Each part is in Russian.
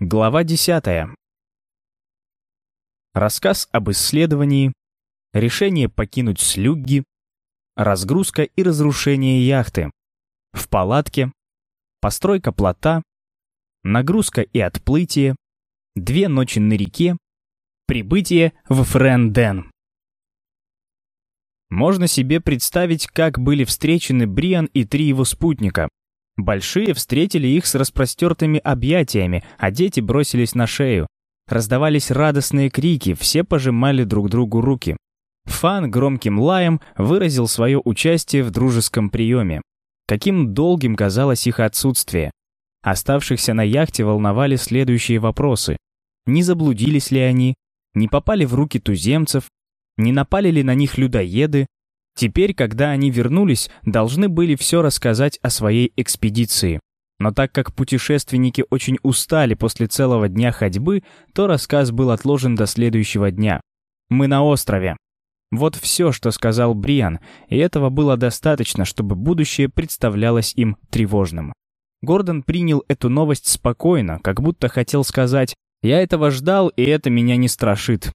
Глава 10. Рассказ об исследовании, решение покинуть слюгги, разгрузка и разрушение яхты, в палатке, постройка плота, нагрузка и отплытие, две ночи на реке, прибытие в Френден. Можно себе представить, как были встречены Бриан и три его спутника, Большие встретили их с распростертыми объятиями, а дети бросились на шею. Раздавались радостные крики, все пожимали друг другу руки. Фан громким лаем выразил свое участие в дружеском приеме. Каким долгим казалось их отсутствие. Оставшихся на яхте волновали следующие вопросы. Не заблудились ли они? Не попали в руки туземцев? Не напали ли на них людоеды? Теперь, когда они вернулись, должны были все рассказать о своей экспедиции. Но так как путешественники очень устали после целого дня ходьбы, то рассказ был отложен до следующего дня. «Мы на острове». Вот все, что сказал Бриан, и этого было достаточно, чтобы будущее представлялось им тревожным. Гордон принял эту новость спокойно, как будто хотел сказать «Я этого ждал, и это меня не страшит.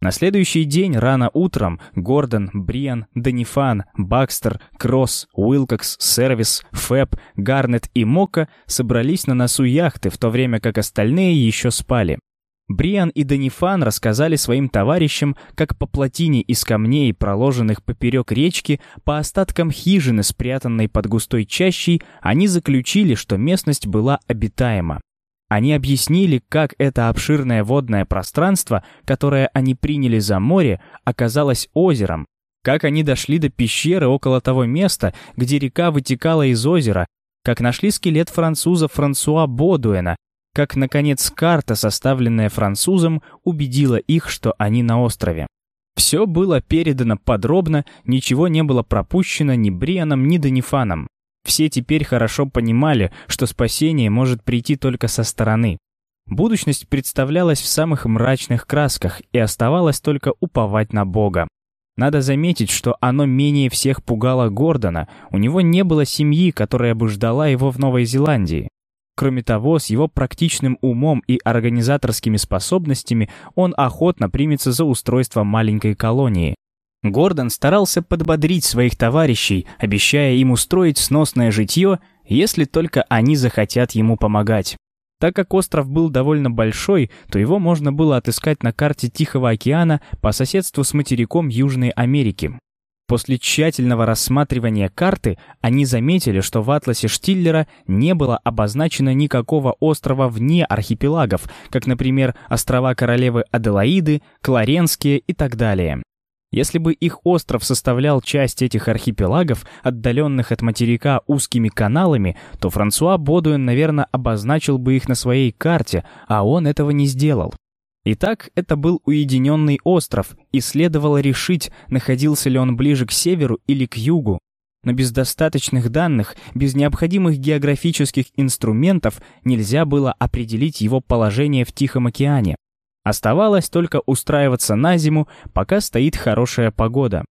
На следующий день рано утром Гордон, Бриан, Данифан, Бакстер, Кросс, Уилкокс, Сервис, Фэб, Гарнет и Мока собрались на носу яхты, в то время как остальные еще спали. Бриан и Данифан рассказали своим товарищам, как по плотине из камней, проложенных поперек речки, по остаткам хижины, спрятанной под густой чащей, они заключили, что местность была обитаема. Они объяснили, как это обширное водное пространство, которое они приняли за море, оказалось озером, как они дошли до пещеры около того места, где река вытекала из озера, как нашли скелет француза Франсуа Бодуэна, как, наконец, карта, составленная французом, убедила их, что они на острове. Все было передано подробно, ничего не было пропущено ни Брианом, ни Данифаном. Все теперь хорошо понимали, что спасение может прийти только со стороны. Будущность представлялась в самых мрачных красках, и оставалось только уповать на Бога. Надо заметить, что оно менее всех пугало Гордона, у него не было семьи, которая бы ждала его в Новой Зеландии. Кроме того, с его практичным умом и организаторскими способностями он охотно примется за устройство маленькой колонии. Гордон старался подбодрить своих товарищей, обещая им устроить сносное житье, если только они захотят ему помогать. Так как остров был довольно большой, то его можно было отыскать на карте Тихого океана по соседству с материком Южной Америки. После тщательного рассматривания карты они заметили, что в атласе Штиллера не было обозначено никакого острова вне архипелагов, как, например, острова королевы Аделаиды, Кларенские и так далее. Если бы их остров составлял часть этих архипелагов, отдаленных от материка узкими каналами, то Франсуа Бодуэн, наверное, обозначил бы их на своей карте, а он этого не сделал. Итак, это был уединенный остров, и следовало решить, находился ли он ближе к северу или к югу. Но без достаточных данных, без необходимых географических инструментов нельзя было определить его положение в Тихом океане. Оставалось только устраиваться на зиму, пока стоит хорошая погода.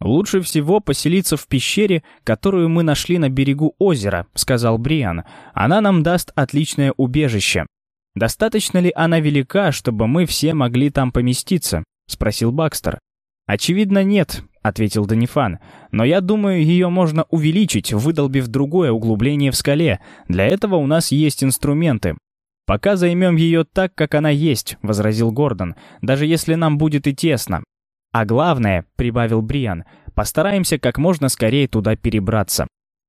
«Лучше всего поселиться в пещере, которую мы нашли на берегу озера», — сказал Бриан. «Она нам даст отличное убежище». «Достаточно ли она велика, чтобы мы все могли там поместиться?» — спросил Бакстер. «Очевидно, нет», — ответил Данифан. «Но я думаю, ее можно увеличить, выдолбив другое углубление в скале. Для этого у нас есть инструменты. «Пока займем ее так, как она есть», — возразил Гордон, «даже если нам будет и тесно». «А главное», — прибавил Бриан, — «постараемся как можно скорее туда перебраться».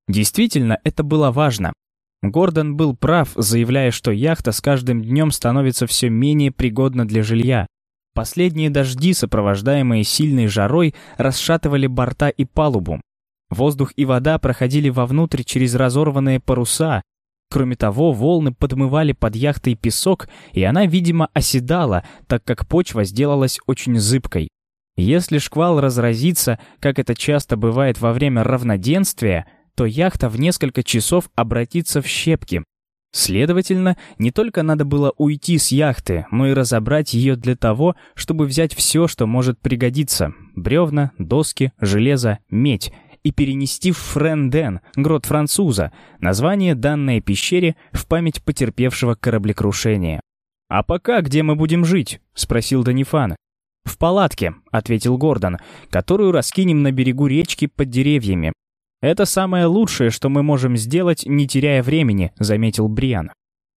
Действительно, это было важно. Гордон был прав, заявляя, что яхта с каждым днем становится все менее пригодна для жилья. Последние дожди, сопровождаемые сильной жарой, расшатывали борта и палубу. Воздух и вода проходили вовнутрь через разорванные паруса, Кроме того, волны подмывали под яхтой песок, и она, видимо, оседала, так как почва сделалась очень зыбкой. Если шквал разразится, как это часто бывает во время равноденствия, то яхта в несколько часов обратится в щепки. Следовательно, не только надо было уйти с яхты, но и разобрать ее для того, чтобы взять все, что может пригодиться – бревна, доски, железо, медь – и перенести в Френден, грот француза, название данной пещере в память потерпевшего кораблекрушения. «А пока где мы будем жить?» — спросил Данифан. «В палатке», — ответил Гордон, «которую раскинем на берегу речки под деревьями». «Это самое лучшее, что мы можем сделать, не теряя времени», — заметил Бриан.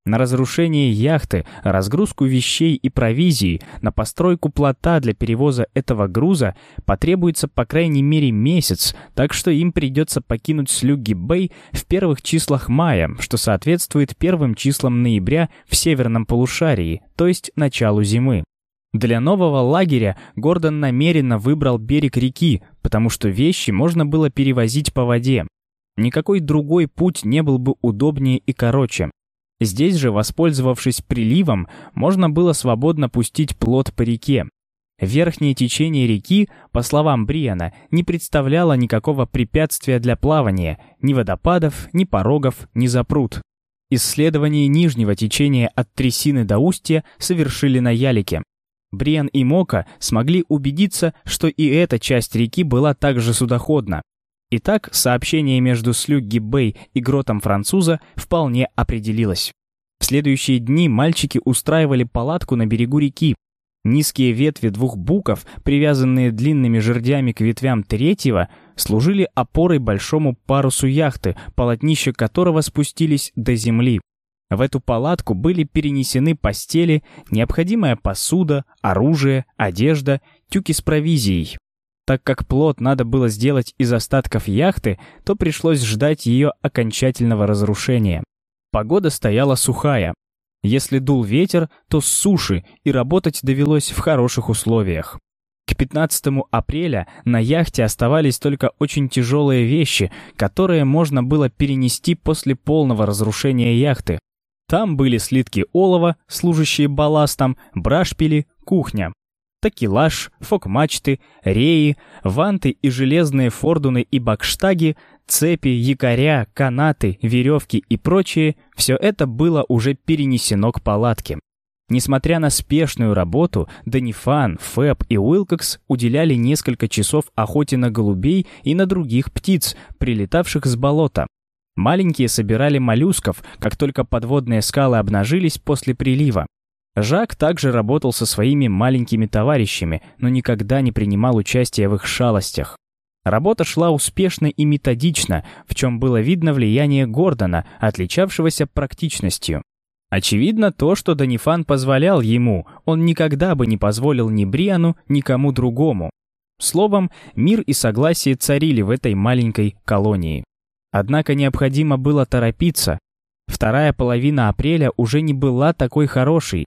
На разрушение яхты, разгрузку вещей и провизии, на постройку плота для перевоза этого груза потребуется по крайней мере месяц, так что им придется покинуть Слюгги-Бэй в первых числах мая, что соответствует первым числам ноября в северном полушарии, то есть началу зимы. Для нового лагеря Гордон намеренно выбрал берег реки, потому что вещи можно было перевозить по воде. Никакой другой путь не был бы удобнее и короче. Здесь же, воспользовавшись приливом, можно было свободно пустить плот по реке. Верхнее течение реки, по словам Бриана, не представляло никакого препятствия для плавания, ни водопадов, ни порогов, ни запрут. Исследование нижнего течения от трясины до устья совершили на Ялике. Бриан и Мока смогли убедиться, что и эта часть реки была также судоходна. Итак, сообщение между Слюгги-Бэй и Гротом Француза вполне определилось. В следующие дни мальчики устраивали палатку на берегу реки. Низкие ветви двух буков, привязанные длинными жердями к ветвям третьего, служили опорой большому парусу яхты, полотнища которого спустились до земли. В эту палатку были перенесены постели, необходимая посуда, оружие, одежда, тюки с провизией. Так как плот надо было сделать из остатков яхты, то пришлось ждать ее окончательного разрушения. Погода стояла сухая. Если дул ветер, то с суши, и работать довелось в хороших условиях. К 15 апреля на яхте оставались только очень тяжелые вещи, которые можно было перенести после полного разрушения яхты. Там были слитки олова, служащие балластом, брашпили, кухня такелаж, фок-мачты, реи, ванты и железные фордуны и бакштаги, цепи, якоря, канаты, веревки и прочее – все это было уже перенесено к палатке. Несмотря на спешную работу, Данифан, Фэб и Уилкокс уделяли несколько часов охоте на голубей и на других птиц, прилетавших с болота. Маленькие собирали моллюсков, как только подводные скалы обнажились после прилива. Жак также работал со своими маленькими товарищами, но никогда не принимал участия в их шалостях. Работа шла успешно и методично, в чем было видно влияние Гордона, отличавшегося практичностью. Очевидно, то, что Данифан позволял ему, он никогда бы не позволил ни Бриану, ни кому другому. Словом, мир и согласие царили в этой маленькой колонии. Однако необходимо было торопиться. Вторая половина апреля уже не была такой хорошей,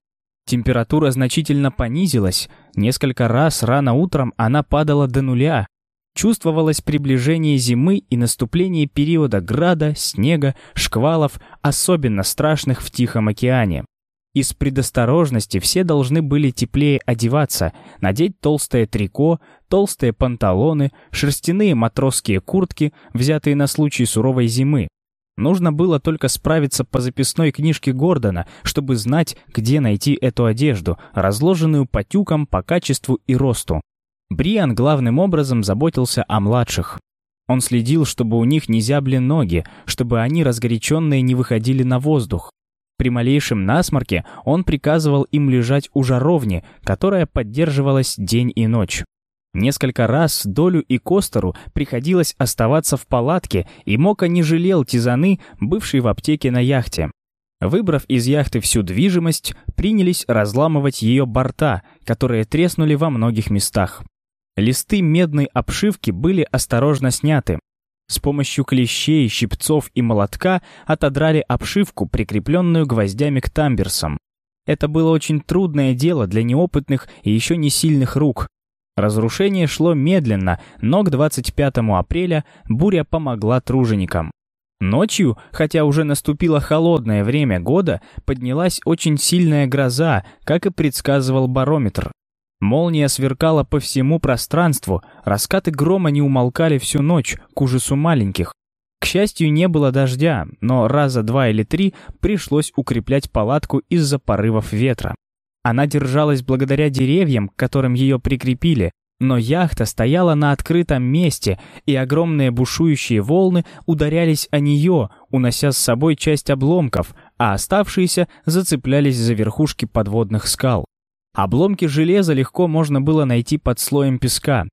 Температура значительно понизилась, несколько раз рано утром она падала до нуля. Чувствовалось приближение зимы и наступление периода града, снега, шквалов, особенно страшных в Тихом океане. Из предосторожности все должны были теплее одеваться, надеть толстое трико, толстые панталоны, шерстяные матросские куртки, взятые на случай суровой зимы, Нужно было только справиться по записной книжке Гордона, чтобы знать, где найти эту одежду, разложенную по тюкам по качеству и росту. Бриан главным образом заботился о младших. Он следил, чтобы у них не зябли ноги, чтобы они разгоряченные не выходили на воздух. При малейшем насморке он приказывал им лежать у жаровни, которая поддерживалась день и ночь. Несколько раз Долю и Костеру приходилось оставаться в палатке, и Мока не жалел Тизаны, бывшей в аптеке на яхте. Выбрав из яхты всю движимость, принялись разламывать ее борта, которые треснули во многих местах. Листы медной обшивки были осторожно сняты. С помощью клещей, щипцов и молотка отодрали обшивку, прикрепленную гвоздями к тамберсам. Это было очень трудное дело для неопытных и еще не сильных рук, Разрушение шло медленно, но к 25 апреля буря помогла труженикам. Ночью, хотя уже наступило холодное время года, поднялась очень сильная гроза, как и предсказывал барометр. Молния сверкала по всему пространству, раскаты грома не умолкали всю ночь, к ужасу маленьких. К счастью, не было дождя, но раза два или три пришлось укреплять палатку из-за порывов ветра. Она держалась благодаря деревьям, к которым ее прикрепили, Но яхта стояла на открытом месте, и огромные бушующие волны ударялись о нее, унося с собой часть обломков, а оставшиеся зацеплялись за верхушки подводных скал. Обломки железа легко можно было найти под слоем песка.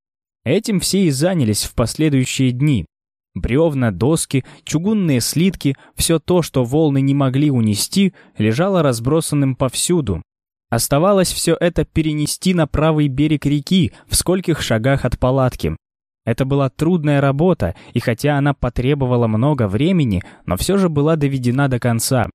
Этим все и занялись в последующие дни. Бревна, доски, чугунные слитки, все то, что волны не могли унести, лежало разбросанным повсюду. Оставалось все это перенести на правый берег реки, в скольких шагах от палатки. Это была трудная работа, и хотя она потребовала много времени, но все же была доведена до конца.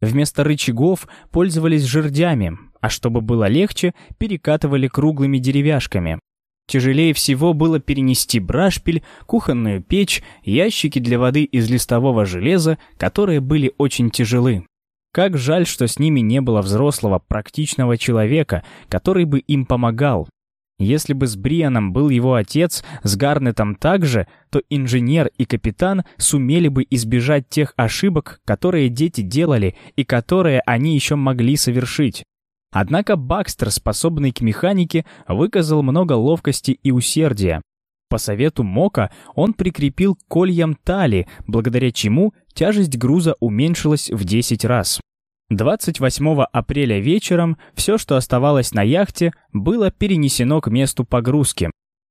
Вместо рычагов пользовались жердями, а чтобы было легче, перекатывали круглыми деревяшками. Тяжелее всего было перенести брашпиль, кухонную печь, ящики для воды из листового железа, которые были очень тяжелы. Как жаль, что с ними не было взрослого, практичного человека, который бы им помогал. Если бы с Брианом был его отец, с Гарнетом также, то инженер и капитан сумели бы избежать тех ошибок, которые дети делали и которые они еще могли совершить. Однако Бакстер, способный к механике, выказал много ловкости и усердия. По совету Мока он прикрепил к кольям тали, благодаря чему тяжесть груза уменьшилась в 10 раз. 28 апреля вечером все, что оставалось на яхте, было перенесено к месту погрузки.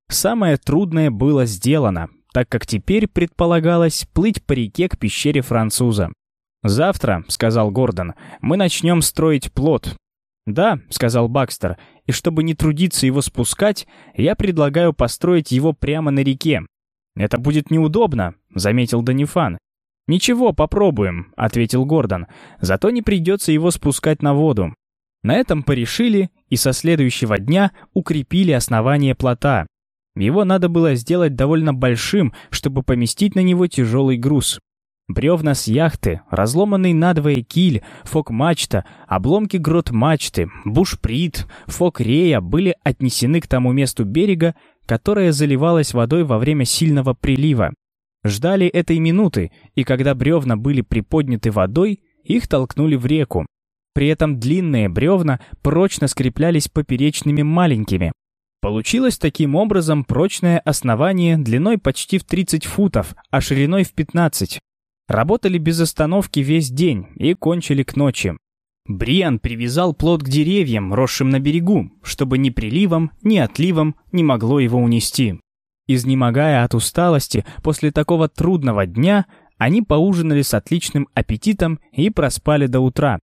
Самое трудное было сделано, так как теперь предполагалось плыть по реке к пещере француза. «Завтра», — сказал Гордон, — «мы начнем строить плот, «Да», — сказал Бакстер, — «и чтобы не трудиться его спускать, я предлагаю построить его прямо на реке». «Это будет неудобно», — заметил Данифан. «Ничего, попробуем», — ответил Гордон. «Зато не придется его спускать на воду». На этом порешили и со следующего дня укрепили основание плота. Его надо было сделать довольно большим, чтобы поместить на него тяжелый груз. Бревна с яхты, разломанный надвое киль, фок-мачта, обломки грот-мачты, бушприт, фок-рея были отнесены к тому месту берега, которое заливалось водой во время сильного прилива. Ждали этой минуты, и когда бревна были приподняты водой, их толкнули в реку. При этом длинные бревна прочно скреплялись поперечными маленькими. Получилось таким образом прочное основание длиной почти в 30 футов, а шириной в 15. Работали без остановки весь день и кончили к ночи. Бриан привязал плот к деревьям, росшим на берегу, чтобы ни приливом, ни отливом не могло его унести. Изнемогая от усталости после такого трудного дня, они поужинали с отличным аппетитом и проспали до утра.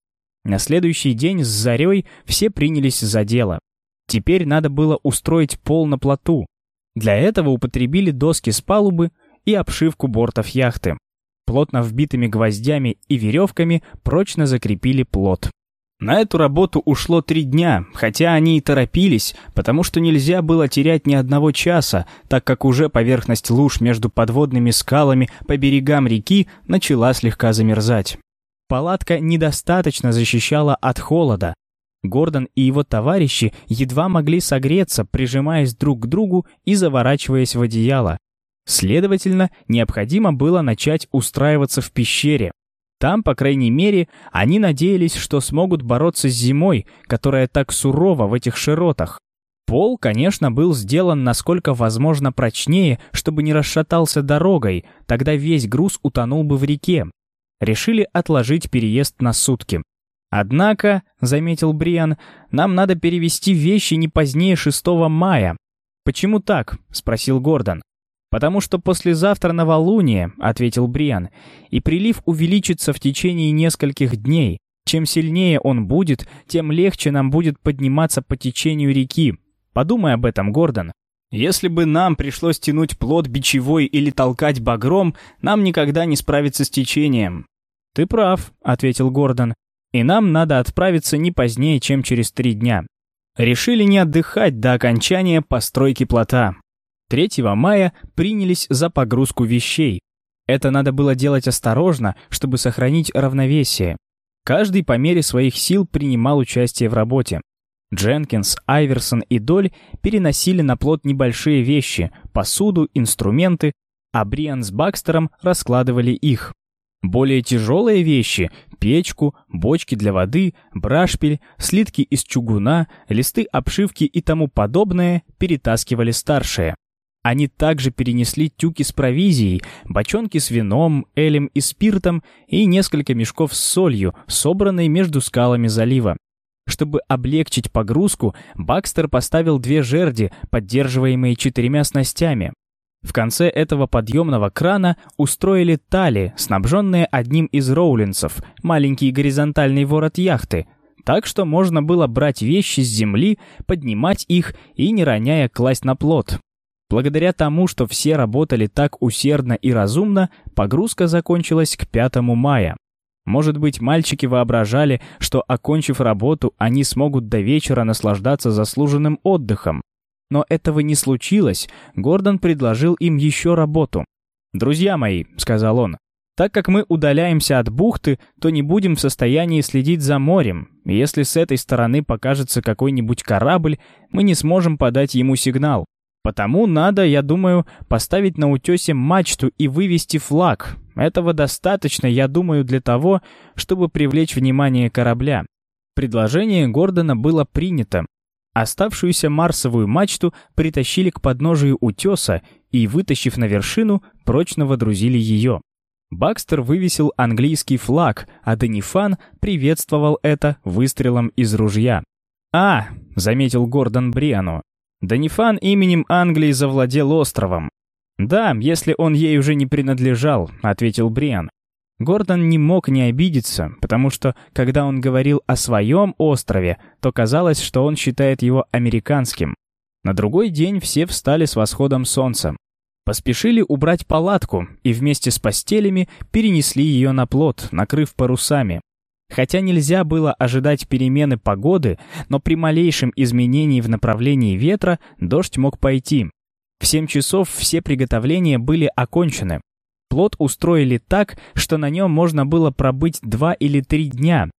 На следующий день с зарей все принялись за дело. Теперь надо было устроить пол на плоту. Для этого употребили доски с палубы и обшивку бортов яхты плотно вбитыми гвоздями и веревками прочно закрепили плот. На эту работу ушло три дня, хотя они и торопились, потому что нельзя было терять ни одного часа, так как уже поверхность луж между подводными скалами по берегам реки начала слегка замерзать. Палатка недостаточно защищала от холода. Гордон и его товарищи едва могли согреться, прижимаясь друг к другу и заворачиваясь в одеяло. Следовательно, необходимо было начать устраиваться в пещере. Там, по крайней мере, они надеялись, что смогут бороться с зимой, которая так сурова в этих широтах. Пол, конечно, был сделан насколько возможно прочнее, чтобы не расшатался дорогой, тогда весь груз утонул бы в реке. Решили отложить переезд на сутки. «Однако», — заметил Бриан, — «нам надо перевести вещи не позднее 6 мая». «Почему так?» — спросил Гордон. «Потому что послезавтра новолуние», — ответил Бриан, «и прилив увеличится в течение нескольких дней. Чем сильнее он будет, тем легче нам будет подниматься по течению реки. Подумай об этом, Гордон. Если бы нам пришлось тянуть плод бичевой или толкать багром, нам никогда не справиться с течением». «Ты прав», — ответил Гордон, «и нам надо отправиться не позднее, чем через три дня». Решили не отдыхать до окончания постройки плота. 3 мая принялись за погрузку вещей. Это надо было делать осторожно, чтобы сохранить равновесие. Каждый по мере своих сил принимал участие в работе. Дженкинс, Айверсон и Доль переносили на плот небольшие вещи, посуду, инструменты, а Бриан с Бакстером раскладывали их. Более тяжелые вещи – печку, бочки для воды, брашпиль, слитки из чугуна, листы обшивки и тому подобное – перетаскивали старшие. Они также перенесли тюки с провизией, бочонки с вином, элем и спиртом и несколько мешков с солью, собранные между скалами залива. Чтобы облегчить погрузку, Бакстер поставил две жерди, поддерживаемые четырьмя снастями. В конце этого подъемного крана устроили тали, снабженные одним из роулинсов, маленький горизонтальный ворот яхты, так что можно было брать вещи с земли, поднимать их и, не роняя, класть на плот. Благодаря тому, что все работали так усердно и разумно, погрузка закончилась к 5 мая. Может быть, мальчики воображали, что, окончив работу, они смогут до вечера наслаждаться заслуженным отдыхом. Но этого не случилось, Гордон предложил им еще работу. «Друзья мои», — сказал он, — «так как мы удаляемся от бухты, то не будем в состоянии следить за морем. Если с этой стороны покажется какой-нибудь корабль, мы не сможем подать ему сигнал. Потому надо, я думаю, поставить на утесе мачту и вывести флаг. Этого достаточно, я думаю, для того, чтобы привлечь внимание корабля. Предложение Гордона было принято. Оставшуюся марсовую мачту притащили к подножию утеса и, вытащив на вершину, прочно водрузили ее. Бакстер вывесил английский флаг, а Денифан приветствовал это выстрелом из ружья. «А», — заметил Гордон Бриану, Данифан именем Англии завладел островом. «Да, если он ей уже не принадлежал», — ответил Бриан. Гордон не мог не обидеться, потому что, когда он говорил о своем острове, то казалось, что он считает его американским. На другой день все встали с восходом солнца. Поспешили убрать палатку и вместе с постелями перенесли ее на плот, накрыв парусами. Хотя нельзя было ожидать перемены погоды, но при малейшем изменении в направлении ветра дождь мог пойти. В 7 часов все приготовления были окончены. Плот устроили так, что на нем можно было пробыть два или три дня.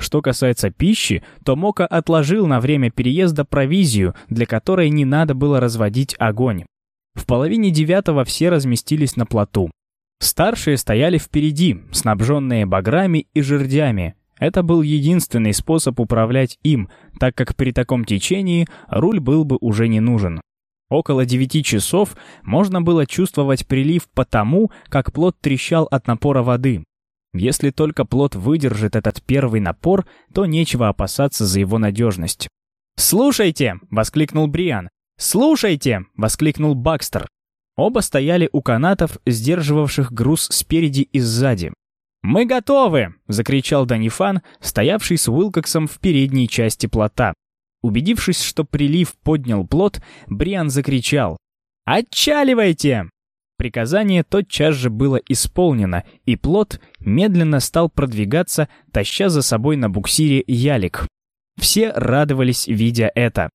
Что касается пищи, то Мока отложил на время переезда провизию, для которой не надо было разводить огонь. В половине девятого все разместились на плоту. Старшие стояли впереди, снабженные баграми и жердями. Это был единственный способ управлять им, так как при таком течении руль был бы уже не нужен. Около девяти часов можно было чувствовать прилив потому, как плот трещал от напора воды. Если только плот выдержит этот первый напор, то нечего опасаться за его надежность. «Слушайте!» — воскликнул Бриан. «Слушайте!» — воскликнул Бакстер. Оба стояли у канатов, сдерживавших груз спереди и сзади. «Мы готовы!» — закричал Данифан, стоявший с Уилкоксом в передней части плота. Убедившись, что прилив поднял плот, Бриан закричал «Отчаливайте!». Приказание тотчас же было исполнено, и плот медленно стал продвигаться, таща за собой на буксире ялик. Все радовались, видя это.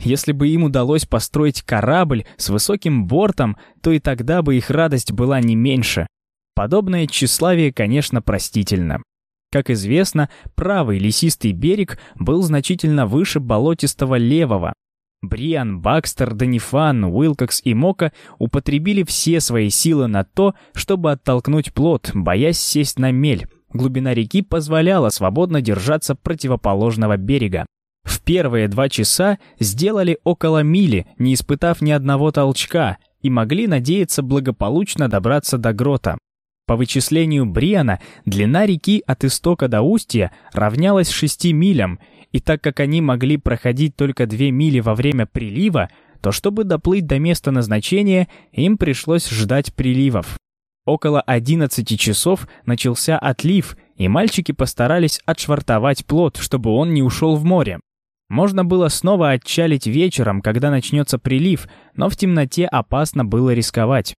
Если бы им удалось построить корабль с высоким бортом, то и тогда бы их радость была не меньше. Подобное тщеславие, конечно, простительно. Как известно, правый лесистый берег был значительно выше болотистого левого. Бриан, Бакстер, Данифан, Уилкокс и Мока употребили все свои силы на то, чтобы оттолкнуть плот, боясь сесть на мель. Глубина реки позволяла свободно держаться противоположного берега. В первые два часа сделали около мили, не испытав ни одного толчка, и могли надеяться благополучно добраться до грота. По вычислению Бриана, длина реки от истока до устья равнялась 6 милям, и так как они могли проходить только 2 мили во время прилива, то чтобы доплыть до места назначения, им пришлось ждать приливов. Около 11 часов начался отлив, и мальчики постарались отшвартовать плот, чтобы он не ушел в море. Можно было снова отчалить вечером, когда начнется прилив, но в темноте опасно было рисковать.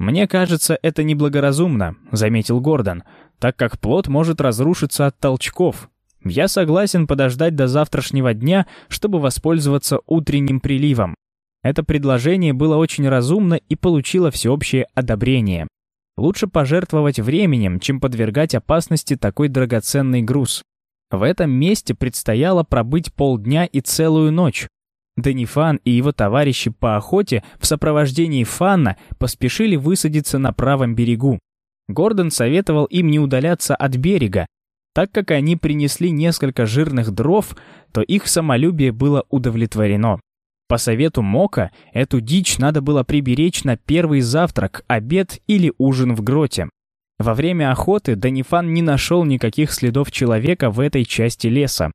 «Мне кажется, это неблагоразумно», — заметил Гордон, «так как плод может разрушиться от толчков. Я согласен подождать до завтрашнего дня, чтобы воспользоваться утренним приливом». Это предложение было очень разумно и получило всеобщее одобрение. Лучше пожертвовать временем, чем подвергать опасности такой драгоценный груз. В этом месте предстояло пробыть полдня и целую ночь. Данифан и его товарищи по охоте в сопровождении Фанна поспешили высадиться на правом берегу. Гордон советовал им не удаляться от берега, так как они принесли несколько жирных дров, то их самолюбие было удовлетворено. По совету Мока, эту дичь надо было приберечь на первый завтрак, обед или ужин в гроте. Во время охоты Данифан не нашел никаких следов человека в этой части леса.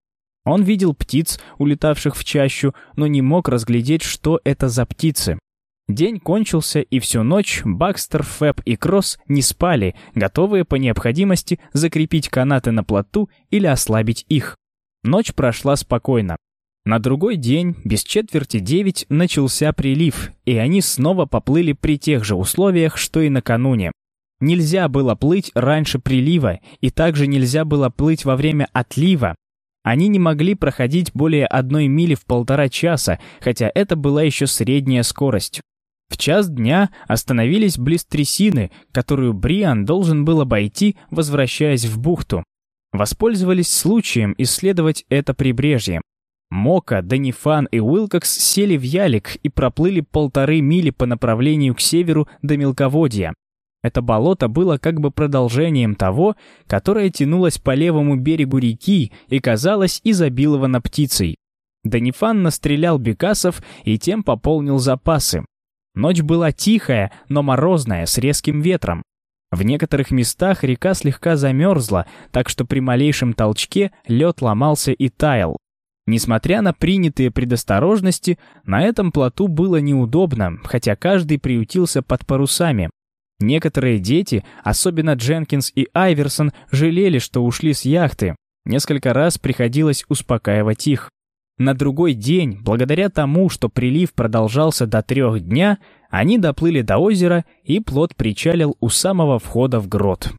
Он видел птиц, улетавших в чащу, но не мог разглядеть, что это за птицы. День кончился, и всю ночь Бакстер, Фэб и Кросс не спали, готовые по необходимости закрепить канаты на плоту или ослабить их. Ночь прошла спокойно. На другой день, без четверти девять, начался прилив, и они снова поплыли при тех же условиях, что и накануне. Нельзя было плыть раньше прилива, и также нельзя было плыть во время отлива. Они не могли проходить более одной мили в полтора часа, хотя это была еще средняя скорость. В час дня остановились близ трясины, которую Бриан должен был обойти, возвращаясь в бухту. Воспользовались случаем исследовать это прибрежье. Мока, Данифан и Уилкокс сели в ялик и проплыли полторы мили по направлению к северу до мелководья. Это болото было как бы продолжением того, которое тянулось по левому берегу реки и казалось изобиловано птицей. Данифан настрелял бекасов и тем пополнил запасы. Ночь была тихая, но морозная, с резким ветром. В некоторых местах река слегка замерзла, так что при малейшем толчке лед ломался и таял. Несмотря на принятые предосторожности, на этом плоту было неудобно, хотя каждый приютился под парусами. Некоторые дети, особенно Дженкинс и Айверсон, жалели, что ушли с яхты. Несколько раз приходилось успокаивать их. На другой день, благодаря тому, что прилив продолжался до трех дня, они доплыли до озера, и плот причалил у самого входа в грот.